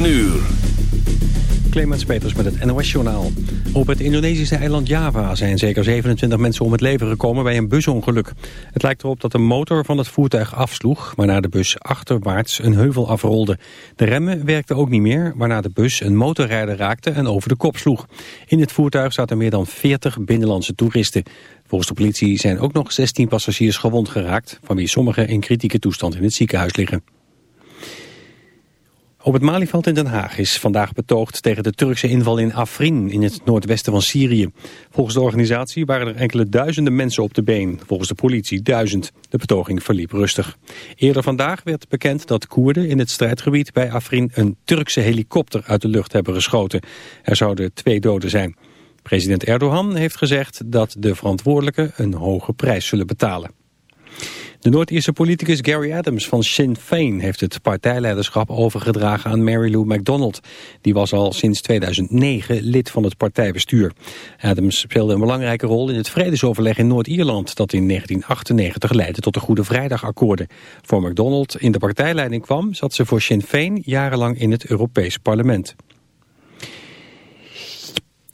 9 uur. Clemens Peters met het NOS-journaal. Op het Indonesische eiland Java zijn zeker 27 mensen om het leven gekomen bij een busongeluk. Het lijkt erop dat de motor van het voertuig afsloeg, waarna de bus achterwaarts een heuvel afrolde. De remmen werkten ook niet meer, waarna de bus een motorrijder raakte en over de kop sloeg. In het voertuig zaten meer dan 40 binnenlandse toeristen. Volgens de politie zijn ook nog 16 passagiers gewond geraakt, van wie sommigen in kritieke toestand in het ziekenhuis liggen. Op het Malieveld in Den Haag is vandaag betoogd tegen de Turkse inval in Afrin in het noordwesten van Syrië. Volgens de organisatie waren er enkele duizenden mensen op de been, volgens de politie duizend. De betoging verliep rustig. Eerder vandaag werd bekend dat Koerden in het strijdgebied bij Afrin een Turkse helikopter uit de lucht hebben geschoten. Er zouden twee doden zijn. President Erdogan heeft gezegd dat de verantwoordelijken een hoge prijs zullen betalen. De Noord-Ierse politicus Gary Adams van Sinn Féin heeft het partijleiderschap overgedragen aan Mary Lou MacDonald. Die was al sinds 2009 lid van het partijbestuur. Adams speelde een belangrijke rol in het vredesoverleg in Noord-Ierland dat in 1998 leidde tot de Goede Vrijdagakkoorden. Voor MacDonald in de partijleiding kwam zat ze voor Sinn Féin jarenlang in het Europese parlement.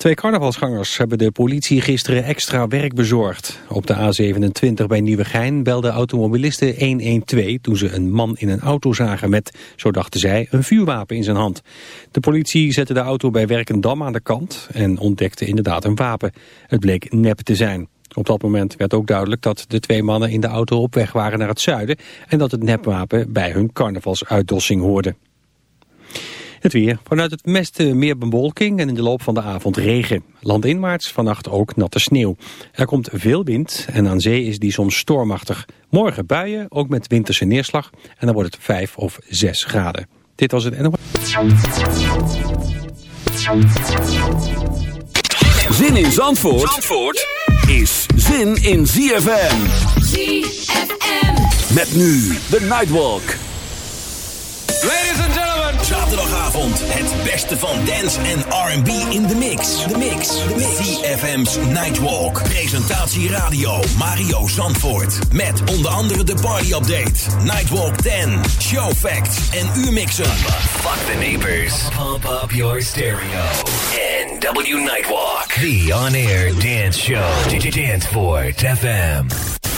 Twee carnavalsgangers hebben de politie gisteren extra werk bezorgd. Op de A27 bij Nieuwegein belden automobilisten 112 toen ze een man in een auto zagen met, zo dachten zij, een vuurwapen in zijn hand. De politie zette de auto bij Werkendam aan de kant en ontdekte inderdaad een wapen. Het bleek nep te zijn. Op dat moment werd ook duidelijk dat de twee mannen in de auto op weg waren naar het zuiden en dat het nepwapen bij hun carnavalsuitdossing hoorde. Het weer. Vanuit het meeste meer bewolking en in de loop van de avond regen. Landinwaarts vannacht ook natte sneeuw. Er komt veel wind en aan zee is die soms stormachtig. Morgen buien, ook met winterse neerslag. En dan wordt het 5 of 6 graden. Dit was het NOS. Zin in Zandvoort, Zandvoort is zin in ZFM. ZFM. Met nu de Nightwalk. Zaterdagavond het beste van dance en R&B in de mix. De mix. De mix. CFM's Nightwalk. Presentatie radio Mario Zandvoort. Met onder andere de party update. Nightwalk 10. Show facts en U-mixen. Fuck the neighbors. Pump up your stereo. NW Nightwalk. The on-air dance show. Danceport FM.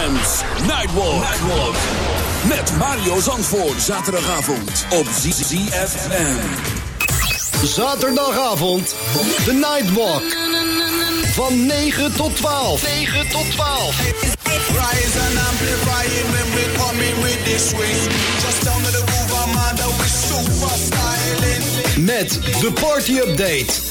Nightwalk. Nightwalk. Met Mario Zandvoort. Zaterdagavond op ZFM. Zaterdagavond. De Nightwalk. Van 9 tot 12. 9 tot 12. Rise and amplifying when we coming with this swing. Just down to the groove, I'm under with super styling. Met de party update.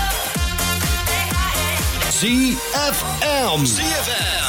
ZFM. ZFM.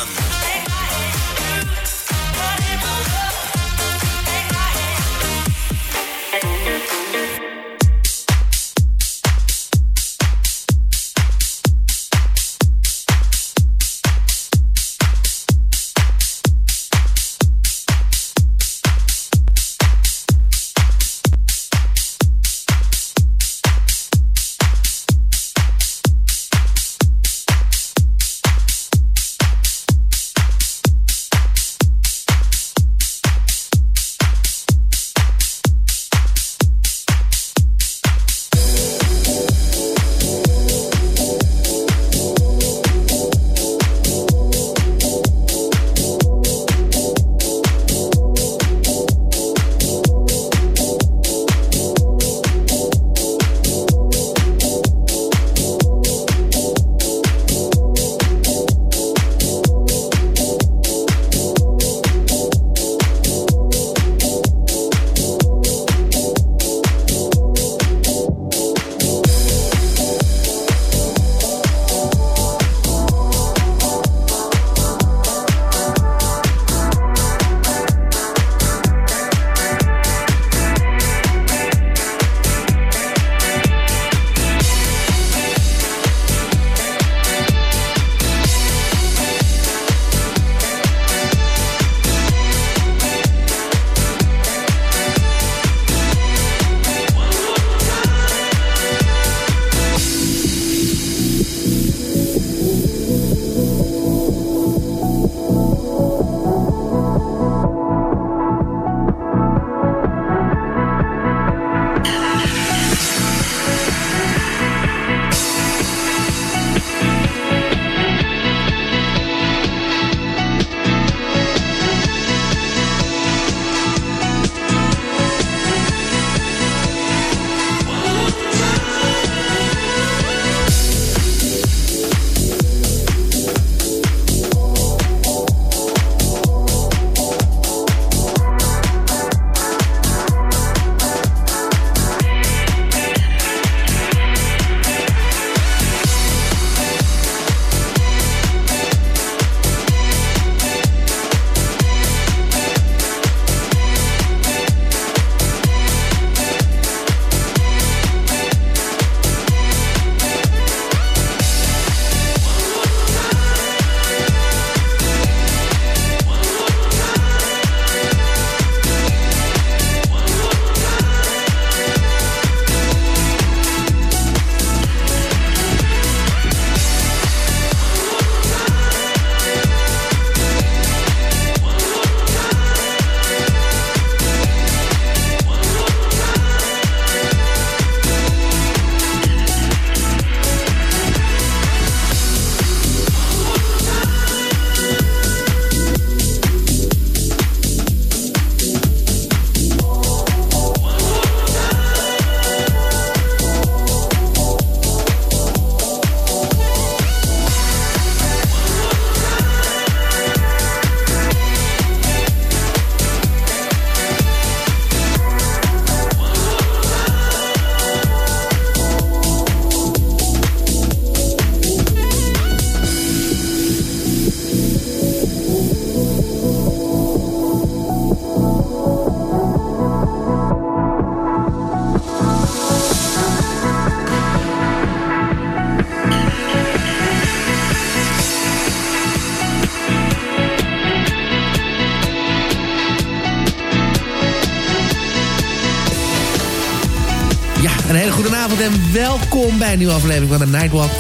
Bij een nieuwe aflevering van de Nightwalk.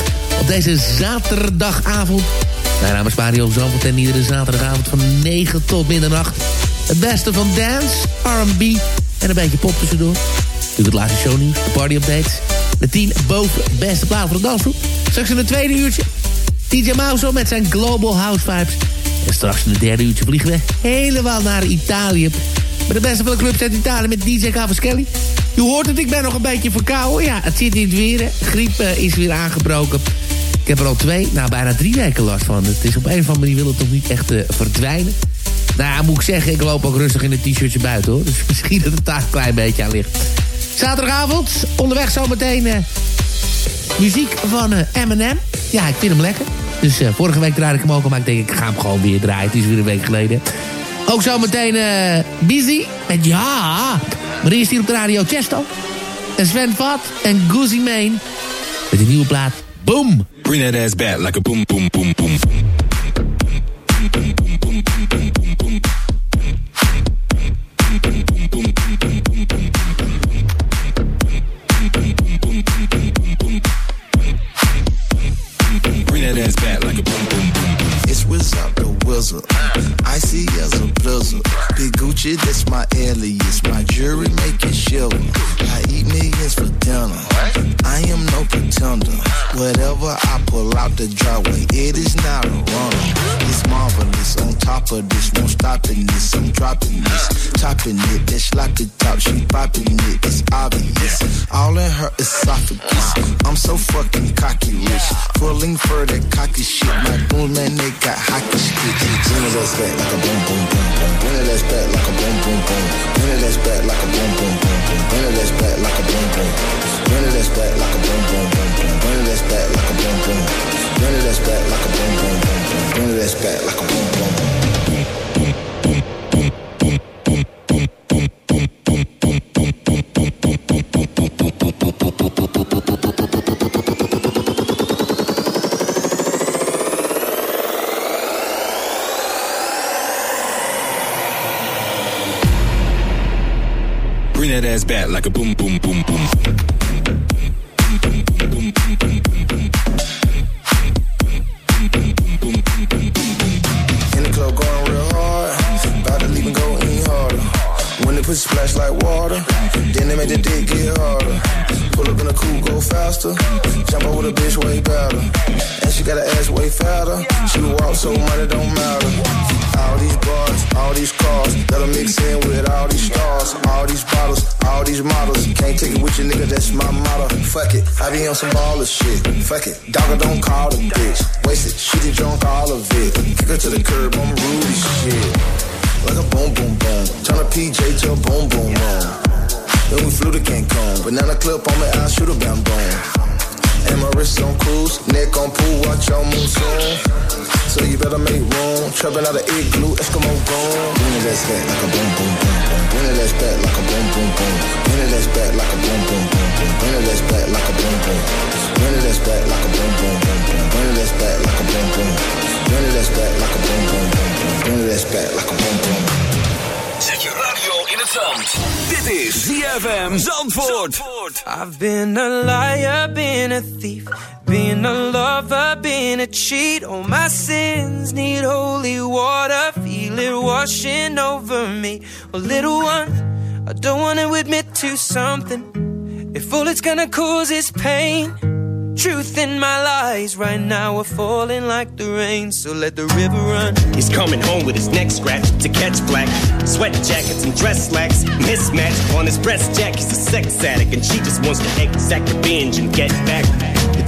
Op deze zaterdagavond. Mijn naam is Mario Zandvoort en iedere zaterdagavond van 9 tot middernacht. Het beste van dance, R&B en een beetje pop tussendoor. Natuurlijk het laatste shownieuws, de party updates. De 10 boven beste plaat voor de dansgroep. Straks in het tweede uurtje DJ Mauso met zijn Global House Vibes. En straks in het derde uurtje vliegen we helemaal naar Italië. Met de beste van de clubs uit Italië met DJ Cavaschelli. Je hoort het, ik ben nog een beetje verkouden. Ja, het zit in het weer. Griep uh, is weer aangebroken. Ik heb er al twee, nou bijna drie weken last van. Het is op een of andere manier wil het toch niet echt uh, verdwijnen. Nou ja, moet ik zeggen, ik loop ook rustig in een t-shirtje buiten hoor. Dus misschien dat het daar een klein beetje aan ligt. Zaterdagavond, onderweg zometeen uh, muziek van Eminem. Ja, ik vind hem lekker. Dus vorige week draaide ik hem ook al, maar ik denk ik ga hem gewoon weer draaien. Het is weer een week geleden. Ook zometeen Busy met Ja. Maar eerst hier op de radio Chesto. En Sven Vat en Goozy Mane. Met een nieuwe plaat. Boom. Bring that ass back like a boom, boom, boom, boom. Bring this, topping it. That sloppy top, she popping like a boom, boom, boom, boom. These models. Can't take it with you, nigga, that's my motto. Fuck it, I be on some baller shit. Fuck it, dogger don't call the bitch. Wasted, she did drunk all of it. Kick her to the curb, I'm rude as shit. Like a boom, boom, boom. Turn a PJ to a boom, boom, boom. Then we flew to Cancun. Banana clip on me, I'll shoot a bam boom. And my wrist on cruise, neck on pool, watch your moon soon. So you better make room. Trapping out of igloo, Eskimo gone. Bring it ass back like a boom, boom, boom, boom. Bring it ass back like a boom, boom, boom. Bring it ass back like a boom, boom, boom, boom. Bring it ass back like a boom, boom. Bring it ass back like a boom, boom, boom, boom. Bring it ass back like a boom, boom. Bring it ass back like a boom, boom, boom, boom. Bring it ass back like a boom, boom. Zet je radio het zand. Dit is ZFM Zandvoort. I've been a liar, been a thief, been a lover, been a cheat. All my sins need holy water, feel it washing over me. Well, little one, I don't want to admit to something. If all it's gonna cause is pain, truth in my lies right now are falling like the rain. So let the river run. He's coming home with his neck scratched to catch black. Sweat jackets and dress slacks. mismatched on his breast jack. He's a sex addict and she just wants to exact revenge and get back.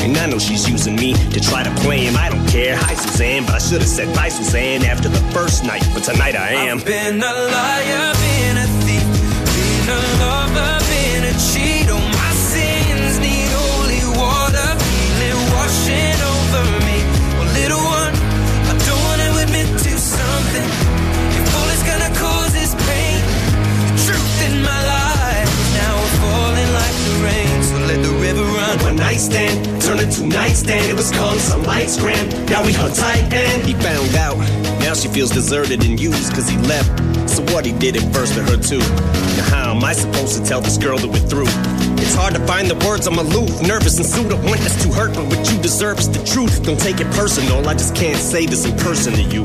And I know she's using me to try to play him. I don't care. Hi, Suzanne, but I should have said bye, Suzanne, after the first night. But tonight I am. I've been a liar, been a thief, been a lover, been a cheat. Nightstand, turned into nightstand. It was called some lights gram. Now we hung tight and he found out. Now she feels deserted and used cause he left. So what he did it first to her too. Now how am I supposed to tell this girl that we're through? It's hard to find the words, I'm aloof, nervous and sued. I want us to hurt, but what you deserve is the truth. Don't take it personal, I just can't say this in person to you.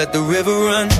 let the river run.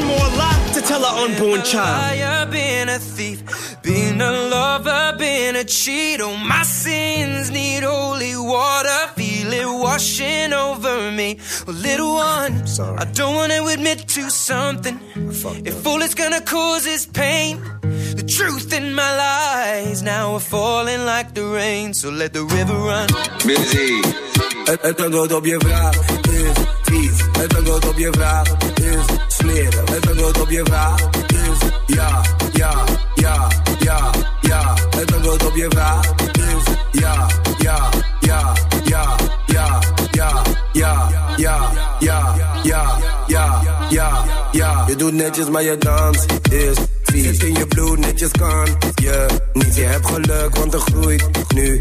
tell an unborn child? liar, been a thief, been a lover, been a cheat. Oh, my sins need holy water, feel it washing over me. Well, little one, I don't wanna admit to something. If all it's gonna cause is pain, the truth in my lies now are falling like the rain. So let the river run. Busy. Het, antwoord op je vraag is smeren. Het antwoord op je vraag is ja, ja, ja, ja, ja. Het antwoord op je vraag is ja, ja, ja, ja, ja, ja, ja, ja, ja, ja, ja, ja, ja. Je doet netjes, maar je dans is vies. In je bloed, netjes kan je niet. Je hebt geluk, want er groeit nu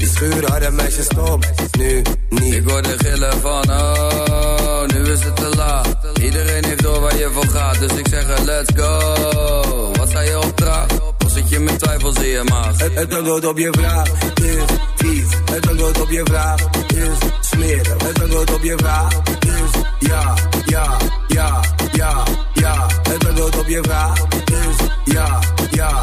iets. Schuur harde meisjes stop, nu niet. Ik hoor de gillen van oh, nu is het te laat. Iedereen heeft door waar je voor gaat, dus ik zeg er, let's go. Wat sta je opdracht? Of zit je met twijfels in je maag? Het, het antwoord op je vraag is vies. Het antwoord op je vraag is smeren. Het antwoord op je vraag is ja, ja, ja, ja, ja. Het antwoord op je vraag is ja, ja,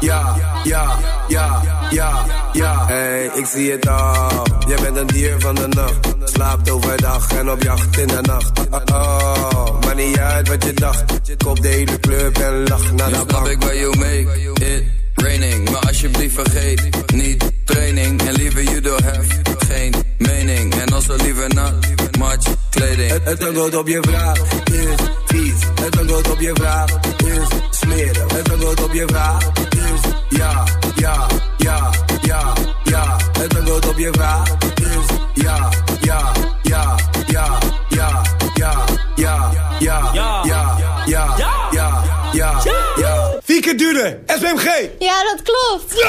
ja, ja, ja, ja, ja. Hey, ik zie het al. Jij bent een dier van de nacht. Slaapt overdag en op jacht in de nacht. Oh, oh, maar niet uit wat je dacht. Kop de hele club en lach naar de snap bank. ik waar you make it raining. Maar alsjeblieft vergeet niet training. En liever you don't have geen mening. En als er liever nat, match kleding. Het, het antwoord op je vraag is vies. Het antwoord op je vraag is smeren. Het antwoord op je vraag ja, ja, ja, ja, ja. Het antwoord op je vraag is ja, ja, ja, ja, ja, ja, ja, ja, ja, ja, ja, ja, ja, ja. Fieke Dune, SBMG. Ja, dat klopt.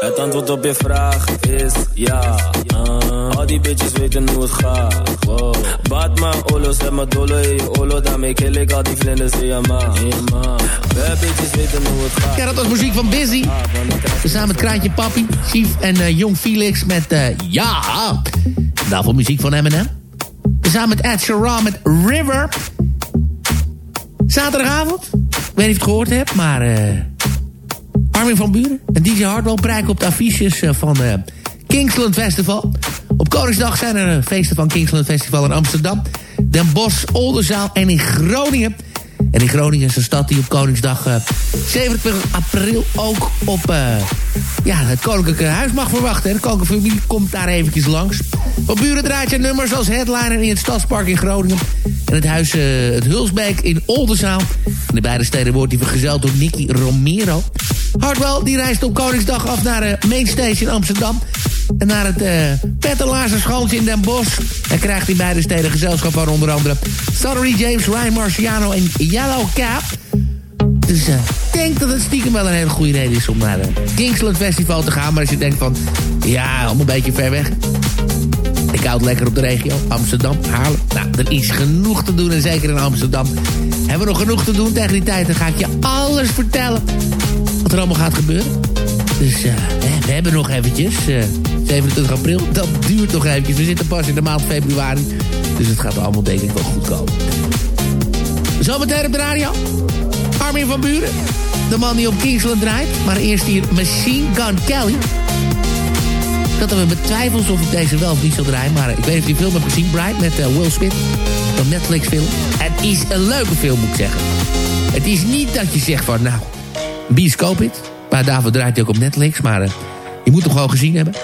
Het antwoord op je vraag is ja. Uh, al die bitches weten hoe het gaat. Wow. Batman, Olo, zet me dolle in je Olo. Daarmee kill ik al die vlinders in je maag. Bad bitches weten hoe het gaat. Ja, dat was muziek van Busy. Samen met Kraantje Papi, Chief en eh, Jong Felix met eh, Ja. Daarvoor muziek van Eminem. Samen met Ed Sheeran met River. Zaterdagavond. Ik weet niet of je het gehoord hebt, maar... eh Armin van Buren en DJ Hardwell prijken op de affiches van Kingsland Festival. Op Koningsdag zijn er eh, feesten van Kingsland Festival in Amsterdam, Den Bosch, Oldenzaal en in Groningen. En in Groningen is een stad die op Koningsdag eh 27 april ook op eh, ja, het Koninklijke Huis mag verwachten. En de Koninklijke Familie komt daar eventjes langs. Van Buren draait zijn nummers als headliner in het Stadspark in Groningen. En het huis eh, het Hulsbeek in Oldenzaal. In de beide steden wordt hij vergezeld door Nicky Romero. Hardwell die reist op Koningsdag af naar de Mainstation Amsterdam. En naar het uh, Pettelaarse schooltje in Den Bosch. En krijgt in beide steden gezelschap van onder andere... Sonny James, Ryan Marciano en Yellow Cap. Dus uh, ik denk dat het stiekem wel een hele goede reden is om naar het Kingsland Festival te gaan. Maar als je denkt van, ja, allemaal een beetje ver weg. Ik houd lekker op de regio. Amsterdam, Haarlem. Nou, er is genoeg te doen en zeker in Amsterdam. Hebben we nog genoeg te doen tegen die tijd. Dan ga ik je alles vertellen wat er allemaal gaat gebeuren. Dus we hebben nog eventjes. 27 april, dat duurt nog eventjes. We zitten pas in de maand februari. Dus het gaat allemaal denk ik wel goed komen. Zometeen op de radio. Armin van Buren. De man die op Kingsland draait. Maar eerst hier Machine Gun Kelly. Ik had er met twijfels of ik deze wel of niet zou draaien. Maar ik weet of die film heb gezien. Bright met uh, Will Smith. Een Netflix film. Het is een leuke film moet ik zeggen. Het is niet dat je zegt van nou, bioscoop it. Maar daarvoor draait hij ook op Netflix. Maar uh, je moet hem gewoon gezien hebben.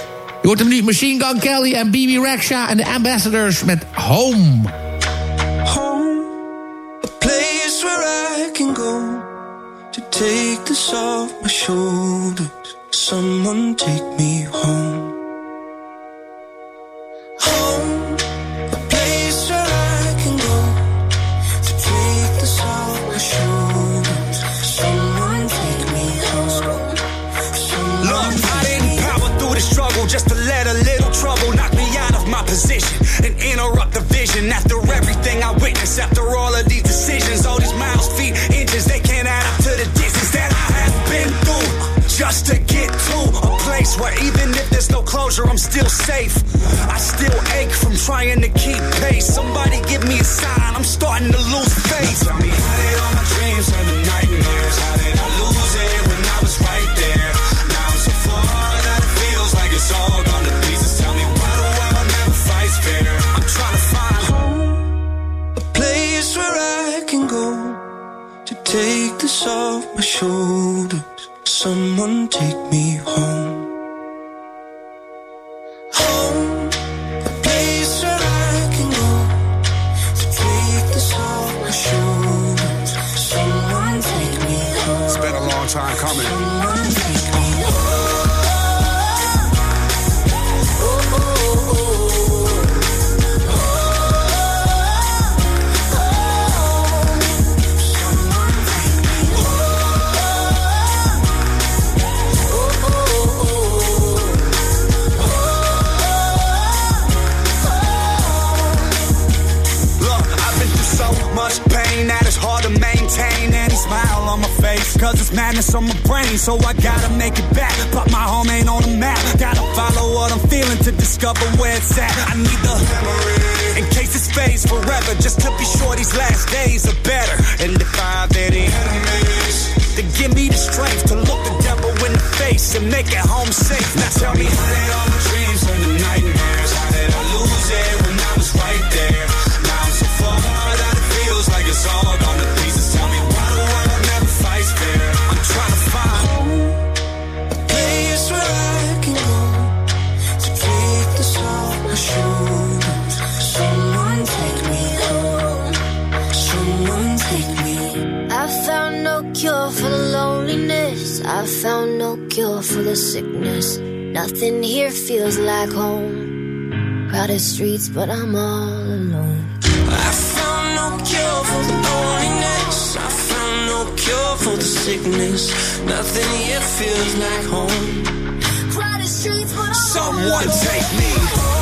Je hoort hem nu Machine Gun Kelly en BB Rexha en de Ambassadors met Home. Home, a place where I can go to take this off my shoulders. Someone take me home. Home, position and interrupt the vision. After everything I witnessed, after all of these decisions, all these miles, feet, inches, they can't add up to the distance that I have been through. Just to get to a place where even if there's no closure, I'm still safe. I still ache from trying to keep pace. Somebody give me a sign, I'm starting to lose faith. This off my shoulders. Someone take me home. Home, madness on my brain, so I gotta make it back. But my home ain't on the map. Gotta follow what I'm feeling to discover where it's at. I need the memory in case it fades forever. Just to be sure these last days are better. And if I have any enemies, then give me the strength to look the devil in the face and make it home safe. Now tell me how did all my dreams turn to nightmares? How did I lose it when I was right there? Now I'm so far that it feels like it's all gone for the sickness. Nothing here feels like home. Crowded streets, but I'm all alone. I found no cure for the loneliness. I found no cure for the sickness. Nothing here feels like home. Crowded streets, but I'm Someone take me. Show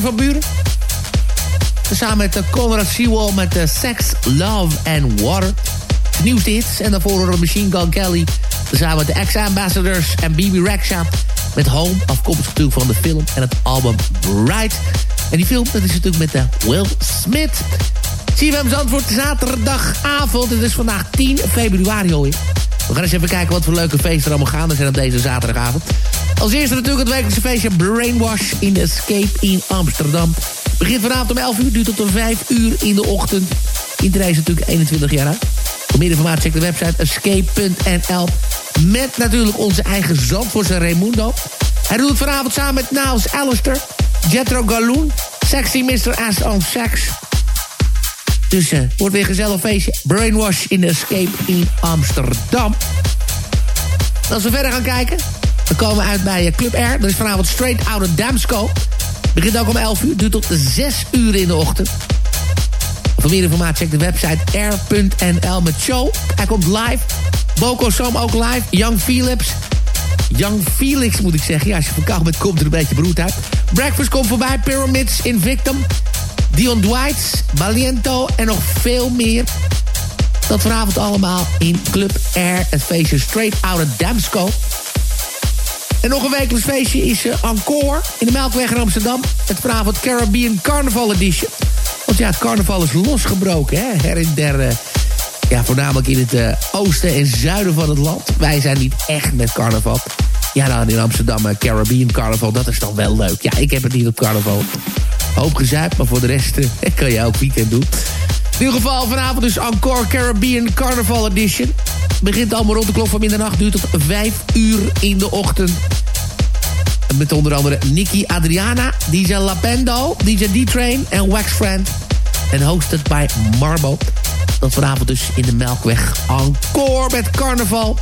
Van Buren. Samen met uh, Conrad Sewell met uh, Sex, Love and Water. Nieuwste hits. En daarvoor horen Machine Gun Kelly. Samen met de X-Ambassadors en BB Rexha. Met Home, afkomstig natuurlijk van de film en het album Bright. En die film, dat is natuurlijk met uh, Will Smith. CFM Zandvoort, zaterdagavond. Het is vandaag 10 februari alweer. We gaan eens even kijken wat voor leuke feesten er allemaal gaande zijn op deze zaterdagavond. Als eerste natuurlijk het wekelijkse feestje Brainwash in de Escape in Amsterdam. Begint vanavond om 11 uur, duurt tot om 5 uur in de ochtend. Iedereen is natuurlijk 21 jaar oud. Voor meer informatie check de website escape.nl. Met natuurlijk onze eigen Zandvoortse Raimundo. Hij doet het vanavond samen met Niles Alistair, Jetro Galoon, Sexy Mr. Ass on Sex... Dus uh, wordt weer een gezellig feestje. Brainwash in Escape in Amsterdam. Als we verder gaan kijken... dan komen we uit bij Club R. Dat is vanavond Straight Out of Damsco. Begint ook om 11 uur, duurt tot 6 uur in de ochtend. Voor meer informatie check de website r.nl met show. Hij komt live. Boko ook live. Young Philips. Young Felix moet ik zeggen. Ja, als je verkouden bent, komt er een beetje broed uit. Breakfast komt voorbij. Pyramids in Victim. Dion Dwight, Baliento en nog veel meer. Dat vanavond allemaal in Club Air, het feestje Straight Out of Damsco. En nog een wekelijks feestje is uh, Encore in de Melkweg in Amsterdam. Het vanavond Caribbean Carnival Edition. Want ja, het carnaval is losgebroken, hè? her en der. Uh, ja, voornamelijk in het uh, oosten en zuiden van het land. Wij zijn niet echt met carnaval. Ja, dan in Amsterdam, Caribbean Carnival, dat is dan wel leuk. Ja, ik heb het niet op carnaval hoop gezuip, maar voor de rest eh, kan je ook weekend doen. In ieder geval vanavond dus Encore Caribbean Carnival Edition. Begint allemaal rond de klok van middernacht, duurt tot 5 uur in de ochtend. Met onder andere Nicky Adriana, DJ Lapendo, DJ D-Train en Wax Friend. En hosted bij Marbo. Dat vanavond dus in de Melkweg. Encore met carnaval.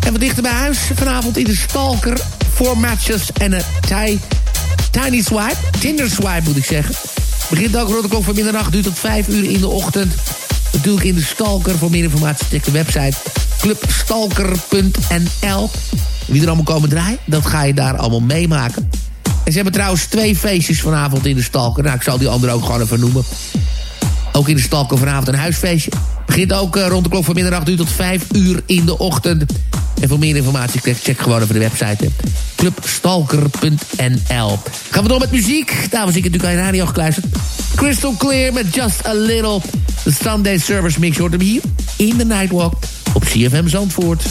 En wat dichter bij huis. Vanavond in de Stalker. Four matches en een Tiny Swipe. Tinder Swipe moet ik zeggen. Begint ook rond de klok van middernacht. Duurt tot 5 uur in de ochtend. Natuurlijk in de Stalker. Voor meer informatie check de website clubstalker.nl. Wie er allemaal komen draaien, dat ga je daar allemaal meemaken. En ze hebben trouwens twee feestjes vanavond in de Stalker. Nou, ik zal die andere ook gewoon even noemen. Ook in de Stalker vanavond een huisfeestje. Begint ook uh, rond de klok van middernacht, duurt tot 5 uur in de ochtend. En voor meer informatie check gewoon over de website clubstalker.nl. Gaan we door met muziek. Daar was ik natuurlijk aan de radio gekluisterd. Crystal Clear met Just a Little. De Sunday Service Mix. Je hoort hem hier in de Nightwalk op CFM. Zandvoort.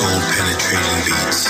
soul penetrating beats.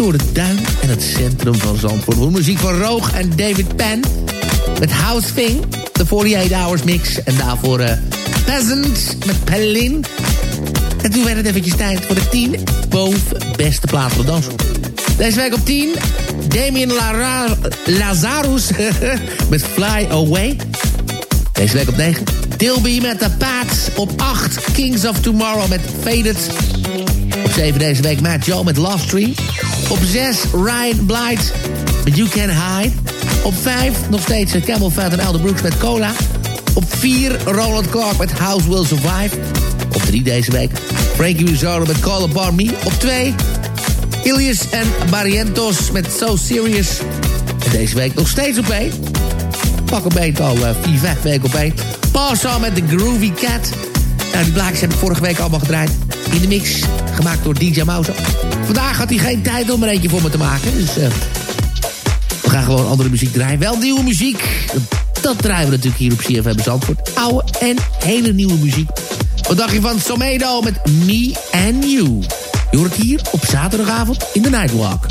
Door de duin en het centrum van Zandvoort. Voor muziek van Roog en David Penn met House Thing. De 48 Hours Mix. En daarvoor uh, met Pelin. En toen werd het eventjes tijd voor de 10 boven beste plaats voor dansen. Deze week op 10, Damien Lara Lazarus met Fly Away. Deze week op 9, Dilby met The Pats. Op 8, Kings of Tomorrow met Faded. Op 7 deze week Matt Joe met Love Tree. Op 6, Ryan Blight met You Can Hide. Op 5 nog steeds Camel Fat en Elder Brooks met Cola. Op 4 Roland Clark met House Will Survive. Op 3 deze week Frankie Rizzardo met Call Upon Me. Op 2 Ilias en Barrientos met So Serious. En deze week nog steeds op 1. Pak een beetje al 4, uh, 5 weken op 1. Paul met The Groovy Cat. Nou, die blaadjes heb ik vorige week allemaal gedraaid. In de mix, gemaakt door DJ Mouse. Vandaag had hij geen tijd om er eentje voor me te maken. Dus uh, we gaan gewoon andere muziek draaien. Wel nieuwe muziek. Dat draaien we natuurlijk hier op CFM Zandvoort. Oude en hele nieuwe muziek. Wat dacht je van Somedo met Me and You? Je hoort het hier op zaterdagavond in de Nightwalk.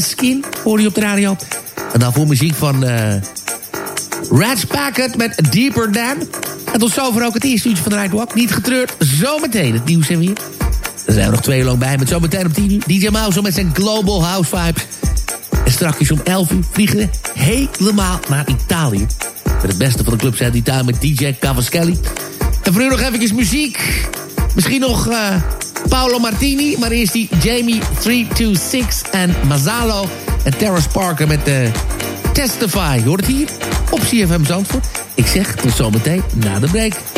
Skin, hoor je op de radio. En dan voor muziek van uh, Rats Packet met Deeper Than. En tot zover ook het eerste uurtje van de Nightwalk. Niet getreurd, zometeen het nieuws en weer. Er zijn we nog twee uur lang bij met zometeen om 10 uur. DJ Mouse met zijn Global House Vibes. En straks om 11 uur vliegen we helemaal naar Italië. Met het beste van de club zijn die daar met DJ Cavaschelli. En voor nu nog eventjes muziek. Misschien nog uh, Paolo Martini. Maar eerst die Jamie 326 en Mazzalo. En Terrace Parker met de uh, Testify. Je hoort het hier op CFM Zandvoort. Ik zeg tot zometeen na de break.